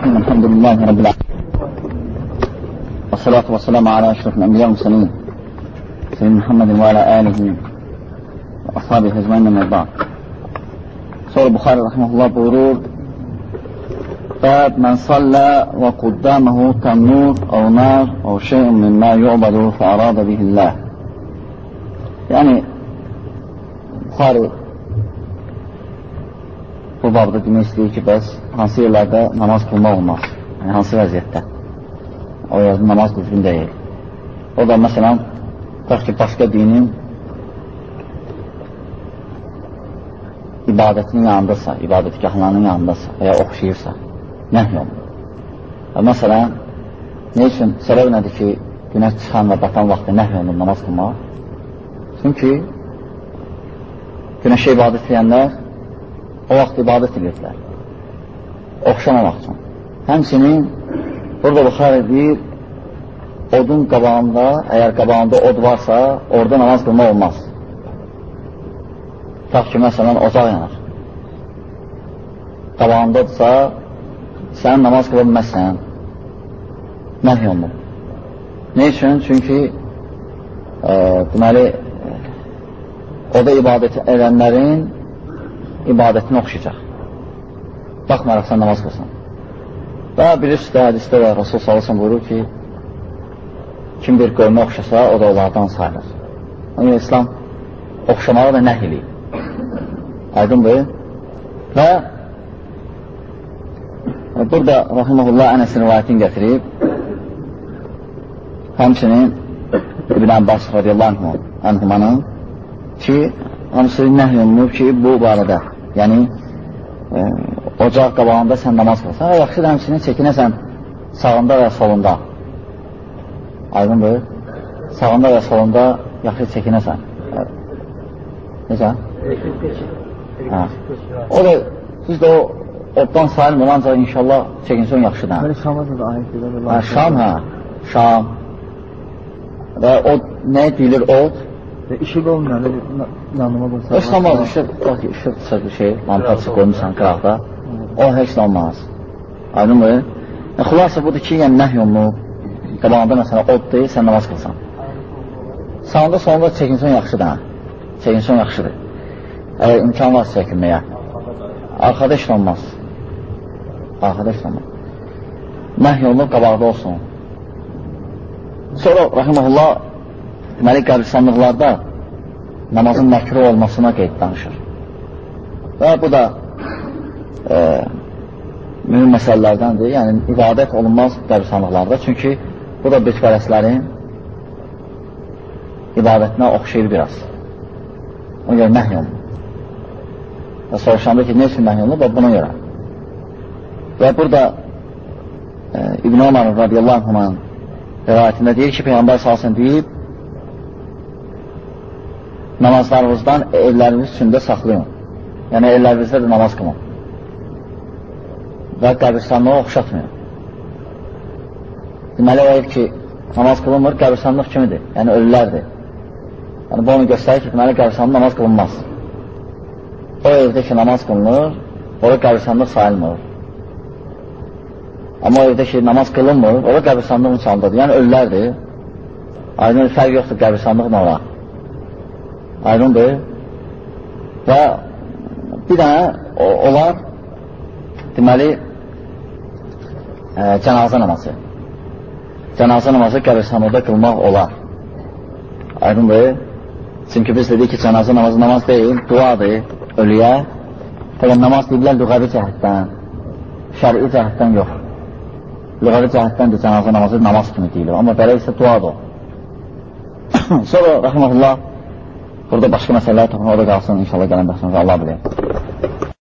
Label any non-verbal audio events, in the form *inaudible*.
الرحيم. الحمد لله رب العالمين. والصلاة والسلام على أشرف الأنبياء والمرسلين. سيدنا محمد وعلى آله وأصحابه أجمعين من بعد. سورة البخاري رحمه الله بورود. باب من صلى وقدامه تنور أو نار أو شيء مما يعبد فأراد به الله. يعني البخاري bu babda demək istəyir ki, bəs hansı yerlərdə namaz qılmaq olmaz? Yəni, hansı vəziyyətdə? O yerdə namaz düzgün deyil. O da, məsələn, tutaq ki, başqa dinin ibadətinin yanındasa, ibadətgahlarının yanındasa və ya oxşayırsa, nəhy olunur. Və məsələn, ne üçün, səbəb nədir ki, günəş çıxan və batan vaxtı nəhy olunur namaz qılmaq? Çünki günəşə ibadət edənlər o vaxt ibadət edirdilər. Oxşamamaq üçün. Həmsinin burada buxar edir, odun qabağında, əgər qabağında od varsa, orada namaz qılmaq olmaz. Tutaq ki, məsələn, ocaq yanar. Qabağındadırsa, sən namaz qıla bilməzsən. Nəhy olunur. Ne üçün? Çünki e, deməli, oda ibadət edənlərin ibadətini oxşayacaq. Baxmaraq sən namaz qılsan. Və bilirsiniz də hədisdə də Rasul Salısan buyurur ki, kim bir qövmə oxşasa, o da onlardan sayılır. Onun İslam oxşamağı da nəh eləyib. Aydındır. Və burada Rahiməhullah Ənəsin rivayətini gətirib, həmçinin İbn Abbas radiyallahu anhumanın ki, hamısı nəhy olunur ki, bu barədə, yəni e, ocaq qabağında sən namaz qılsan, yaxşı da həmçinin çəkinəsən sağında və solunda. Aydındır. Sağında və solunda yaxşı çəkinəsən. Necə? Hə. O da, siz də o oddan sayılmır, ancaq inşallah çəkinsən yaxşıdır. Böyle Şam'a da ayetleri Hə, Şam, hə, Şam. Və o nə deyilir od? Ve işi olmayan öyle yanıma basar. Heç olmaz, işıq, bax, işıq çıxır şey, lampa çıxır, qoymusan qıraqda. O heç olmaz. Aydın mı? E, xülasə budur ki, yəni nəhy olunub. Qabağında məsələn od deyil, sən namaz qılsan. Sağında sonunda çəkinsən yaxşıdır, hə? Çəkinsən yaxşıdır. Əgər imkan varsa çəkinməyə. Arxada iş olmaz. Arxada iş olmaz. Nəhy olunub, qabaqda olsun. Sonra, rahiməhullah, deməli, qəbristanlıqlarda namazın məkruh olmasına qeyd danışır. Və bu da e, mühüm məsələlərdəndir. Yəni, ibadət olunmaz qəbristanlıqlarda. Çünki bu da bütpərəslərin ibadətinə oxşayır biraz. Ona görə nəhy olunur. Və soruşanda ki, ne üçün nəhy olunur? Və buna görə. Və burada e, İbn Ömər radiyallahu anh rivayətində deyir ki, Peyğəmbər salsın deyib, namazlarınızdan evləriniz içində saxlayın. Yəni, evlərinizdə də namaz qılın. Və qəbirstanlığa oxşatmayın. Deməli, o ev ki, namaz qılınmır, qəbirstanlıq kimidir. Yəni, ölülərdir. Yəni, bu onu göstərir ki, deməli, qəbirstanlıq namaz qılınmaz. O evdə ki, namaz qılınır, orada qəbirstanlıq sayılmır. Amma evdə ki, namaz qılınmır, orada qəbirstanlığın çalındadır. Yəni, ölülərdir. Aydın fərq yoxdur qəbirstanlıqla ola. Aydındır. Və bir dənə onlar deməli e, cənazə namazı. Cənazə namazı qəbirstanlıqda qılmaq olar. Aydındır. Çünki biz dedik ki, cənazə namazı namaz deyil, duadır ölüyə. Fəqət namaz deyirlər lüğəvi cəhətdən, şəri cəhətdən yox. Lüğəvi cəhətdən də cənazə namazı namaz kimi deyilir. Amma belə isə duadır. *coughs* Sonra, rəhməlullah, burada başqa məsələlər toxunur, o da qalsın, inşallah gələn bəxsiniz, Allah bilir.